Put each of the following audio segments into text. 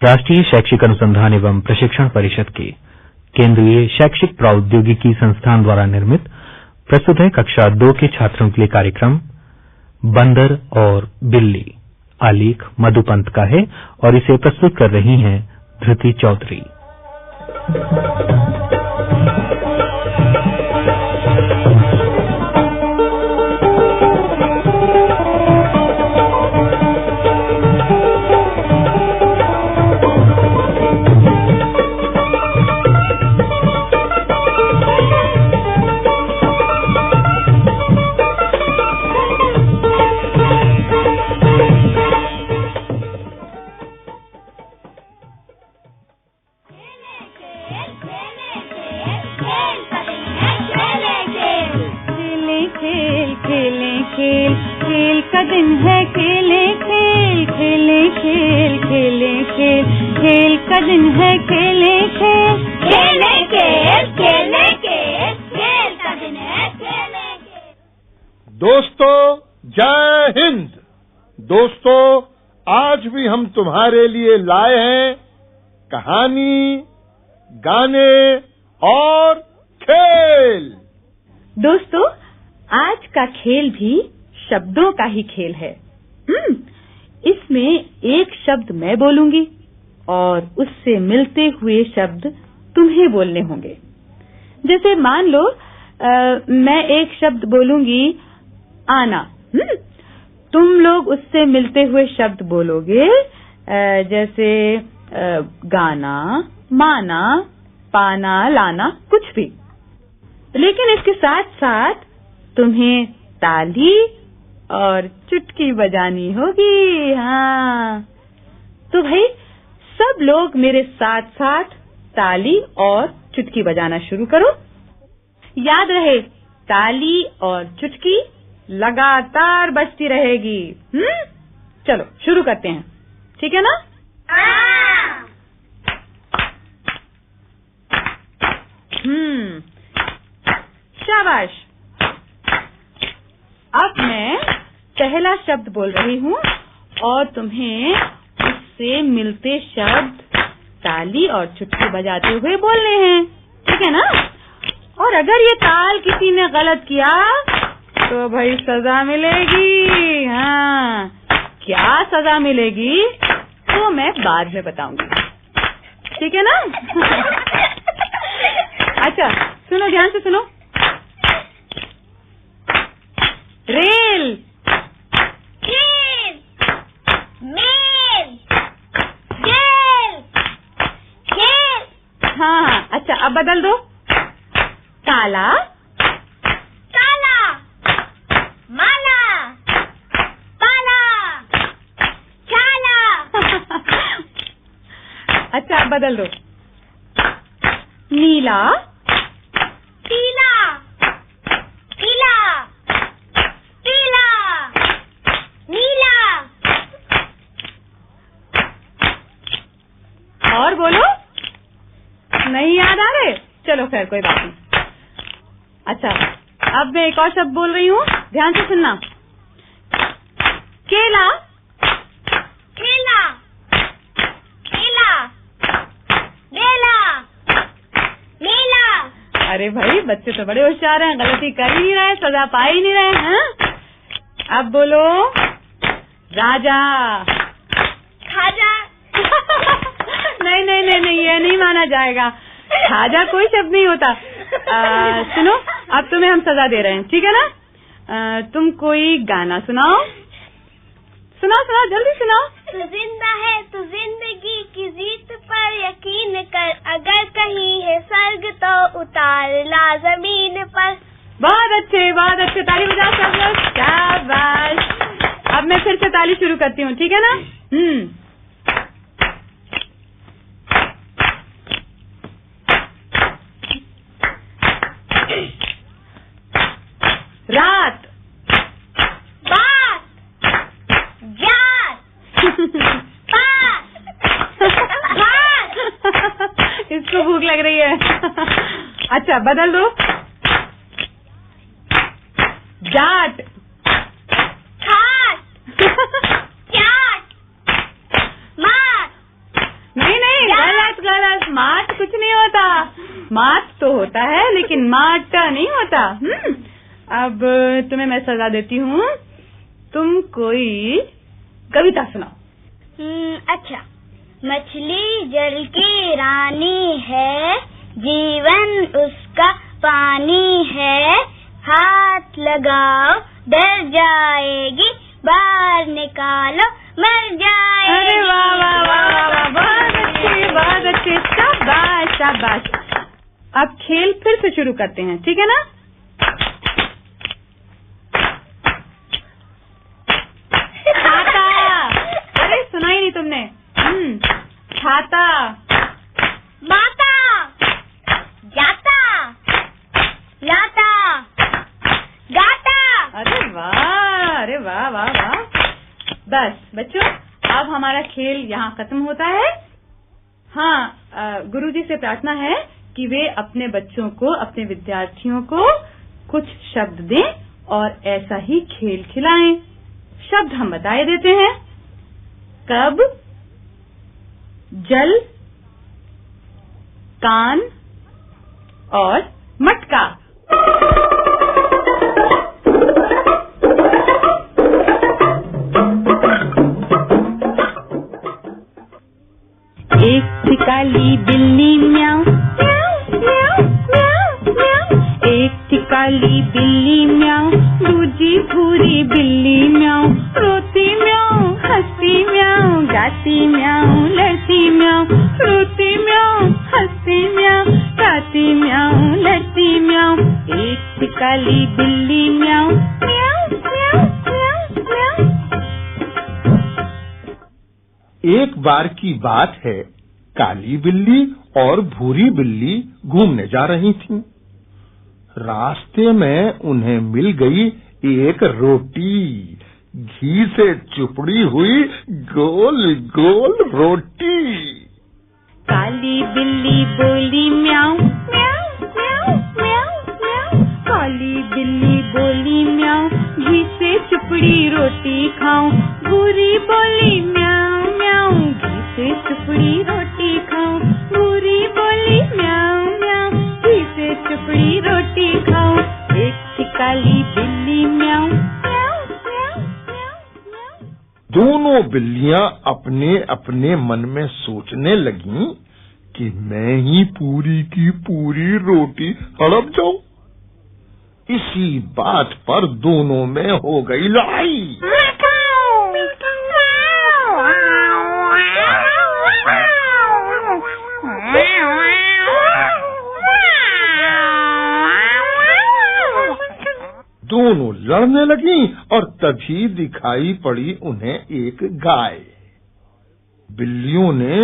राष्ट्रीय शैक्षिक अनुसंधान एवं प्रशिक्षण परिषद के केंद्रीय शैक्षिक प्रौद्योगिकी संस्थान द्वारा निर्मित प्रस्तुत है कक्षा दो के छात्रों के लिए कार्यक्रम, बंदर और बिल्ली। आलेख मधुपंत का है और इसे प्रस्तुत कर रही हैं धृति चौधरी। खेले खेल खेले खेल का दिन है खेले खेल खेले खेल खेले खेल खेल का दिन है खेले खेल। खेले खेल खेले खेल खेल का दिन है खेले खेल। दोस्तों जय हिंद। दोस्तों आज भी हम तुम्हारे लिए लाए हैं कहानी गाने और खेल। दोस्तों आज का खेल भी शब्दों का ही खेल है। हम्म, इसमें एक शब्द मैं बोलूँगी और उससे मिलते हुए शब्द तुम्हें बोलने होंगे। जैसे मान लो अ, मैं एक शब्द बोलूँगी आना। हम्म, तुम लोग उससे मिलते हुए शब्द बोलोगे अ, जैसे अ, गाना माना पाना लाना कुछ भी। लेकिन इसके साथ साथ तुम्हें ताली और चुटकी बजानी होगी। हाँ। तो भाई, सब लोग मेरे साथ साथ ताली और चुटकी बजाना शुरू करो। याद रहे, ताली और चुटकी लगातार बजती रहेगी। हम्म? चलो, शुरू करते हैं। ठीक है ना? हम्म। शाबाश अब मैं पहला शब्द बोल रही हूँ और तुम्हें उससे मिलते शब्द ताली और चुटकी बजाते हुए बोलने हैं। ठीक है ना? और अगर ये ताल किसी ने गलत किया तो भाई सजा मिलेगी। हाँ क्या सजा मिलेगी तो मैं बाद में बताऊँगी। ठीक है ना? अच्छा सुनो, ध्यान से सुनो रेल खेल मेल खेल खेल हाँ हाँ। अच्छा अब बदल दो। काला। काला। माला। पाला छाला अच्छा अब बदल दो। नीला। पीला। पीला। पीला। नीला। और बोलो। नहीं याद आ रहे? चलो खैर कोई बात नहीं। अच्छा अब मैं एक और शब्द बोल रही हूँ। ध्यान से सुनना। केला। केला। केला। अरे भाई बच्चे तो बड़े होशियार हैं। गलती कर ही नहीं रहे सजा पा ही नहीं रहे हैं? अब बोलो। राजा। खाजा। नहीं नहीं नहीं नहीं ये नहीं माना जाएगा। खाजा कोई शब्द नहीं होता। आ, सुनो अब तुम्हें हम सजा दे रहे हैं ठीक है ना? आ, तुम कोई गाना सुनाओ। सुनाओ सुनाओ जल्दी सुनाओ। तू ज़िंदा है तू ज़िंदगी की जीत पर यकीन कर। अगर कहीं है स्वर्ग तो उतार ला ज़मीन पर। बहुत अच्छे बहुत अच्छे ताली बजाओ सब लोग। शाबाश अब मैं फिर से ताली शुरू करती हूँ ठीक है ना? हम्म रात बात जात पात भात इसको भूख लग रही है। अच्छा बदल दो। जाट। नहीं नहीं गलत गलत। माट कुछ नहीं होता। माट तो होता है लेकिन माट नहीं होता। हम्म। अब तुम्हें मैं सजा देती हूँ। तुम कोई कविता सुनाओ। हम्म, अच्छा। मछली जल की रानी है, जीवन उसका पानी है। हाथ लगाओ, डर जाएगी, बाहर निकालो, मर जाएगी। अरे वाह वाह वाह वाह बहुत अच्छे बहुत अच्छे। शाबाश शाबाश। अब खेल फिर से शुरू करते हैं, ठीक है ना छाता अरे सुना ही नहीं तुमने हम्म छाता माता जाता लाता गाता। अरे वाह अरे वाह वाह वाह। बस बच्चों अब हमारा खेल यहाँ खत्म होता है। हाँ गुरु जी से प्रार्थना है कि वे अपने बच्चों को अपने विद्यार्थियों को कुछ शब्द दें और ऐसा ही खेल खिलाएँ। शब्द हम बताए देते हैं। कब? जल, कान और मटका। एक थी बिल्ली म्याऊ। एक बिल्ली म्याऊ। दूजी भूरी बिल्ली म्याऊ। रोती गाती म्याऊ लड़ती म्याऊ, रोती म्याऊ हंसती म्याऊ गाती म्याऊ लड़ती म्याऊ, एक काली बिल्ली म्याऊ एक बार की बात है, काली बिल्ली और भूरी बिल्ली घूमने जा रही थीं। रास्ते में उन्हें मिल गई एक रोटी घी से चुपड़ी हुई गोल गोल रोटी। काली बिल्ली बोली म्याऊ काली बिल्ली बोली म्याऊ, घी से चुपड़ी रोटी खाऊं। भूरी बोली म्याऊ म्याऊ, घी से चुपड़ी दोनों बिल्लियाँ अपने अपने मन में सोचने लगी कि मैं ही पूरी की पूरी रोटी हड़प जाऊँ। इसी बात पर दोनों में हो गई लड़ाई। दोनों लड़ने लगी और तभी दिखाई पड़ी उन्हें एक गाय। बिल्लियों ने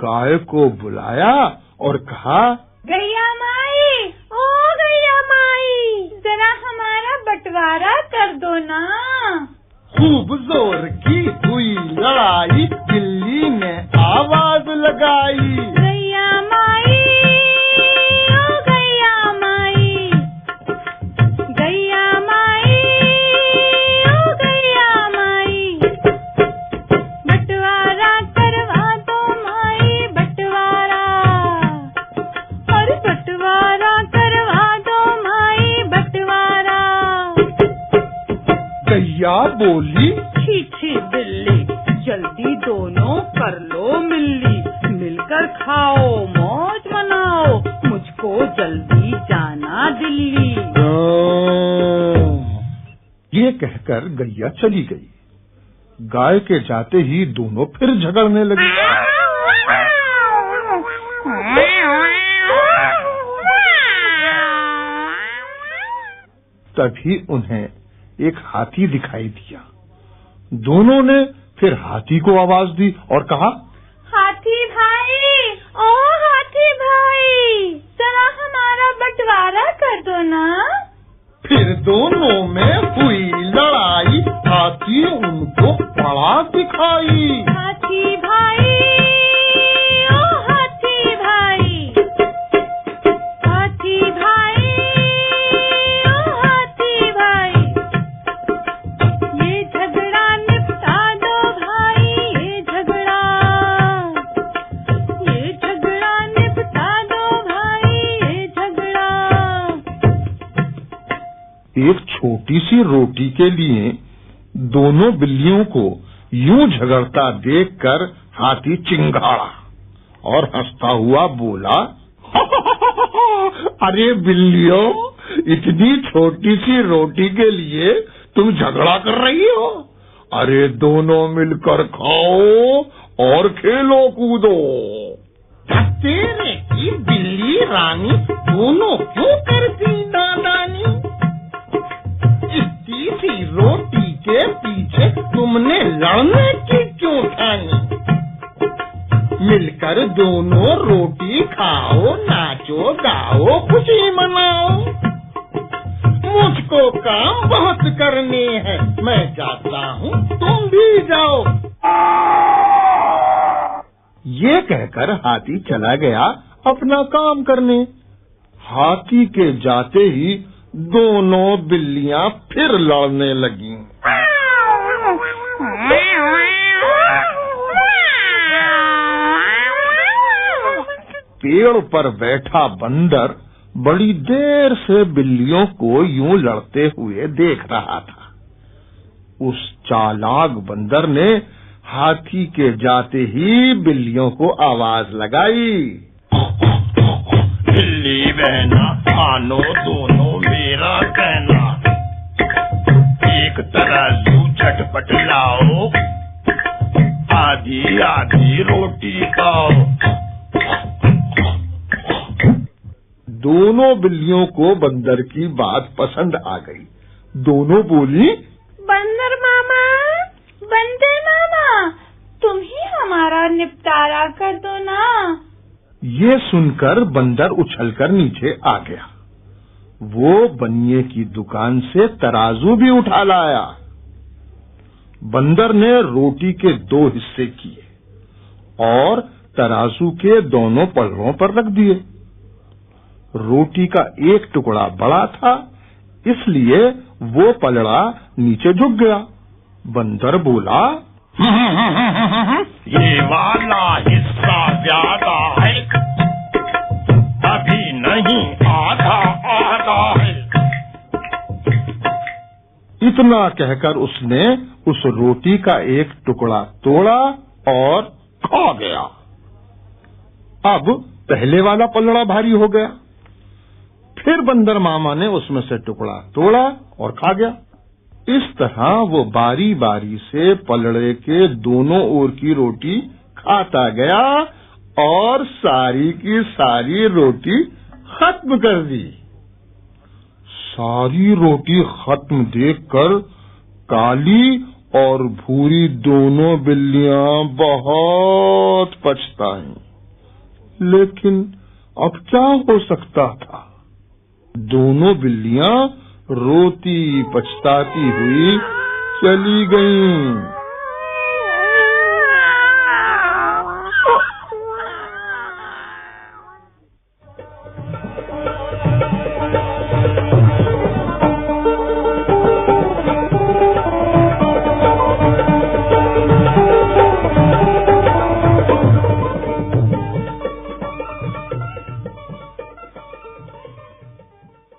गाय को बुलाया और कहा गैया माई ओ गैया माई जरा हमारा बंटवारा कर दो ना। खूब ज़ोर की हुई लड़ाई बिल्ली ने आवाज़ लगाई। बोली। छी छी बिल्ली। जल्दी दोनों कर लो मिल्ली। मिलकर खाओ मौज मनाओ। मुझको जल्दी जाना दिल्ली। ये कहकर गैया चली गई। गाय के जाते ही दोनों फिर झगड़ने लगे। तभी उन्हें एक हाथी दिखाई दिया। दोनों ने फिर हाथी को आवाज़ दी और कहा छोटी सी रोटी के लिए दोनों बिल्लियों को यूँ झगड़ता देखकर हाथी चिंगाड़ा और हंसता हुआ बोला अरे बिल्लियों, इतनी छोटी सी रोटी के लिए तुम झगड़ा कर रही हो? अरे दोनों मिलकर खाओ और खेलो कूदो। तेरे की बिल्ली रानी दोनों क्यों करती दादानी सी रोटी के पीछे तुमने लड़ने की क्यों ठानी? मिलकर दोनों रोटी खाओ, नाचो, गाओ, खुशी मनाओ। मुझको काम बहुत करने हैं, मैं जाता हूँ, तुम भी जाओ। ये कहकर हाथी चला गया अपना काम करने। हाथी के जाते ही दोनों बिल्लियाँ फिर लड़ने लगीं। पेड़ पर बैठा बंदर बड़ी देर से बिल्लियों को यूँ लड़ते हुए देख रहा था उस चालाक बंदर ने हाथी के जाते ही बिल्लियों को आवाज़ लगाई बिल्ली बहना, आनो दोनों मेरा कहना एक तरह तराजू झटपट लाओ आधी आधी रोटी खाओ। दोनों बिल्लियों को बंदर की बात पसंद आ गई। दोनों बोली बंदर मामा बंदर मामा तुम ही हमारा निपटारा कर दो ना। ये सुनकर बंदर उछलकर नीचे आ गया। वो बनिए की दुकान से तराजू भी उठा लाया। बंदर ने रोटी के दो हिस्से किए और तराजू के दोनों पलड़ों पर रख दिए। रोटी का एक टुकड़ा बड़ा था, इसलिए वो पलड़ा नीचे झुक गया। बंदर बोला, ये वाला हिस्सा ज़्यादा है। इतना कहकर उसने उस रोटी का एक टुकड़ा तोड़ा और खा गया। अब पहले वाला पलड़ा भारी हो गया। फिर बंदर मामा ने उसमें से टुकड़ा तोड़ा और खा गया। इस तरह वो बारी बारी से पलड़े के दोनों ओर की रोटी खाता गया और सारी की सारी रोटी खत्म कर दी। सारी रोटी खत्म देखकर काली और भूरी दोनों बिल्लियाँ बहुत पछताई लेकिन अब क्या हो सकता था दोनों बिल्लियाँ रोती पछताती हुई चली गईं।